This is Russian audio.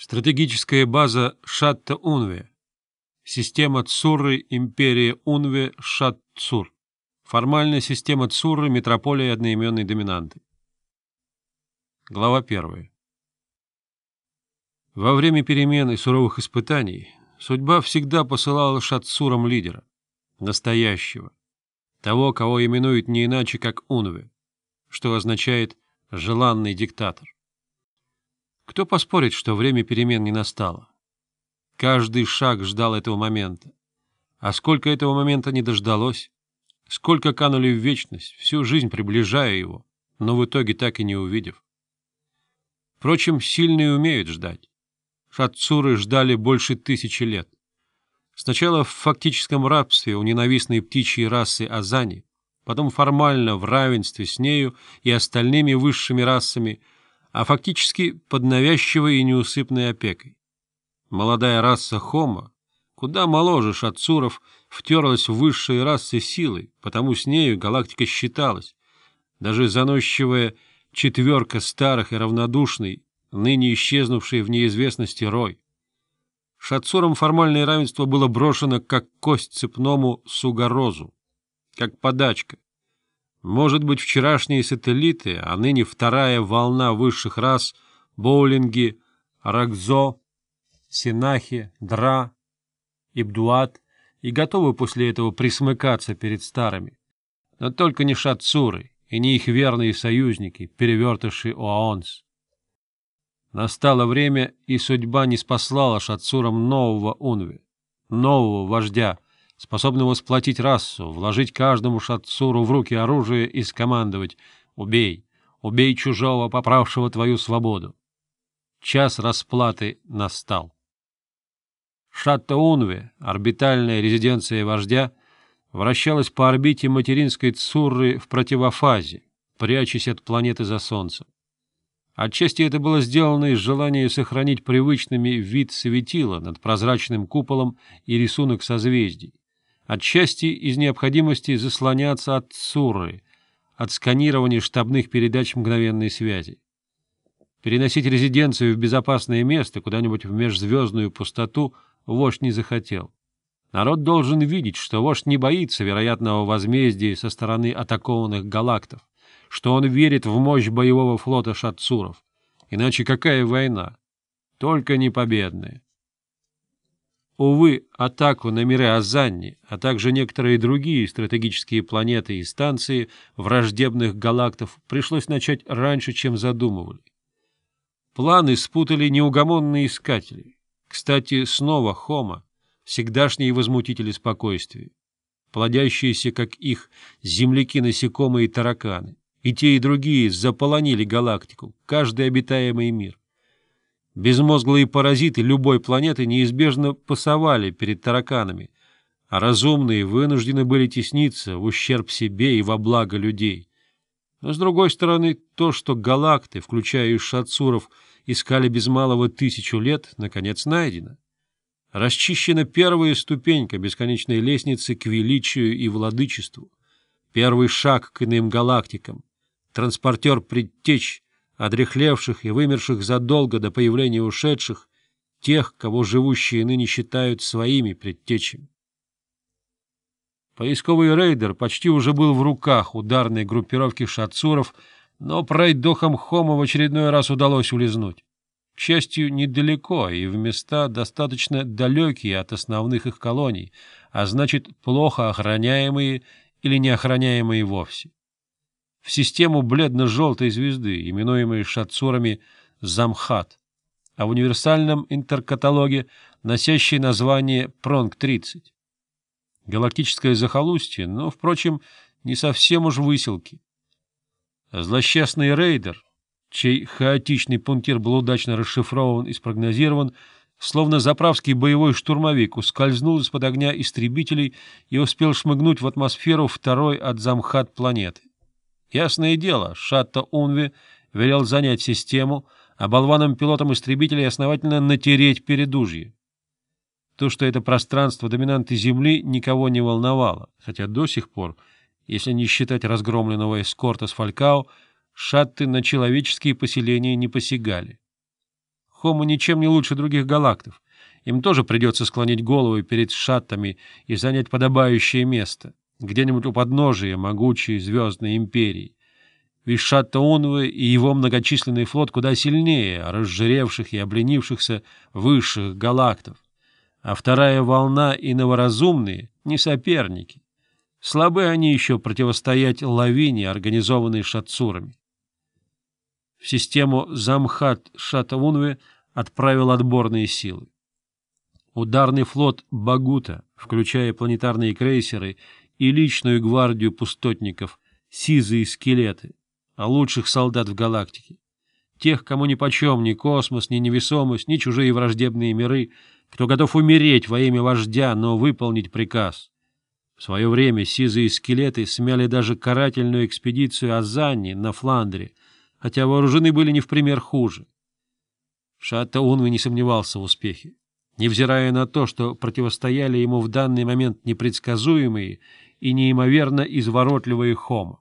Стратегическая база Шатта-Унве. Система Цурры Империи Унве Шат-Цур. Формальная система Цурры метрополии одноименной доминанты. Глава 1. Во время перемен и суровых испытаний судьба всегда посылала шатсурам лидера, настоящего, того, кого именуют не иначе, как Унве, что означает «желанный диктатор». Кто поспорит, что время перемен не настало? Каждый шаг ждал этого момента. А сколько этого момента не дождалось, сколько канули в вечность, всю жизнь приближая его, но в итоге так и не увидев. Впрочем, сильные умеют ждать. Шатсуры ждали больше тысячи лет. Сначала в фактическом рабстве у ненавистной птичьей расы Азани, потом формально в равенстве с нею и остальными высшими расами – а фактически под навязчивой и неусыпной опекой. Молодая раса Хома, куда моложе шатсуров, втерлась в высшие расы силой, потому с нею галактика считалась. Даже заносчивая четверка старых и равнодушной ныне исчезнувший в неизвестности Рой. Шатсурам формальное равенство было брошено как кость цепному сугорозу, как подачка, может быть, вчерашние сателлиты, а ныне вторая волна высших рас — боулинги, ракзо, синахи, дра, ибдуат — и готовы после этого присмыкаться перед старыми. Но только не шатсуры и не их верные союзники, перевертыши Оаонс. Настало время, и судьба не спаслала шатсурам нового Унви, нового вождя — способного сплотить расу, вложить каждому шатсуру в руки оружие и скомандовать «Убей! Убей чужого, поправшего твою свободу!» Час расплаты настал. Шатта-Унве, орбитальная резиденция вождя, вращалась по орбите материнской Цурры в противофазе, прячась от планеты за Солнцем. Отчасти это было сделано из желания сохранить привычными вид светила над прозрачным куполом и рисунок созвездий отчасти из необходимости заслоняться от ЦУРы, от сканирования штабных передач мгновенной связи. Переносить резиденцию в безопасное место, куда-нибудь в межзвездную пустоту, вождь не захотел. Народ должен видеть, что вождь не боится вероятного возмездия со стороны атакованных галактов, что он верит в мощь боевого флота шатцуров. Иначе какая война? Только не победная. Увы, атаку на миры Азанни, а также некоторые другие стратегические планеты и станции враждебных галактов пришлось начать раньше, чем задумывали. Планы спутали неугомонные искатели. Кстати, снова Хома, всегдашние возмутители спокойствия, плодящиеся, как их, земляки-насекомые и тараканы. И те, и другие заполонили галактику, каждый обитаемый мир. Безмозглые паразиты любой планеты неизбежно пасовали перед тараканами, а разумные вынуждены были тесниться в ущерб себе и во благо людей. Но, с другой стороны, то, что галакты, включая и шатсуров, искали без малого тысячу лет, наконец найдено. Расчищена первая ступенька бесконечной лестницы к величию и владычеству, первый шаг к иным галактикам, транспортер предтечь, отрехлевших и вымерших задолго до появления ушедших, тех, кого живущие ныне считают своими предтечами. Поисковый рейдер почти уже был в руках ударной группировки шатсуров, но пройдохам Хома в очередной раз удалось улизнуть. К счастью, недалеко и в места достаточно далекие от основных их колоний, а значит, плохо охраняемые или неохраняемые вовсе в систему бледно-желтой звезды, именуемой шатсурами «Замхат», а в универсальном интеркаталоге, носящей название «Пронг-30». Галактическое захолустье, но, впрочем, не совсем уж выселки. Злосчастный рейдер, чей хаотичный пунктир был удачно расшифрован и спрогнозирован, словно заправский боевой штурмовик, ускользнул из-под огня истребителей и успел шмыгнуть в атмосферу второй от замхат планеты. Ясное дело, Шатто Унви велел занять систему, а болванам-пилотам истребителей основательно натереть передужье. То, что это пространство доминанты Земли, никого не волновало, хотя до сих пор, если не считать разгромленного эскорта с Фалькао, шатты на человеческие поселения не посягали. Хому ничем не лучше других галактов. Им тоже придется склонить головы перед шаттами и занять подобающее место где-нибудь у подножия могучей звездной империи. Ведь Шатаунвы и его многочисленный флот куда сильнее разжиревших и обленившихся высших галактов. А вторая волна и новоразумные — не соперники. Слабы они еще противостоять лавине, организованной шатсурами. В систему Замхат Шатаунве отправил отборные силы. Ударный флот Багута, включая планетарные крейсеры и личную гвардию пустотников, сизые скелеты, а лучших солдат в галактике. Тех, кому нипочем ни космос, ни невесомость, ни чужие враждебные миры, кто готов умереть во имя вождя, но выполнить приказ. В свое время сизые скелеты смяли даже карательную экспедицию Азанни на Фландре, хотя вооружены были не в пример хуже. Шатта Унви не сомневался в успехе. Невзирая на то, что противостояли ему в данный момент непредсказуемые и неимоверно изворотливые хома.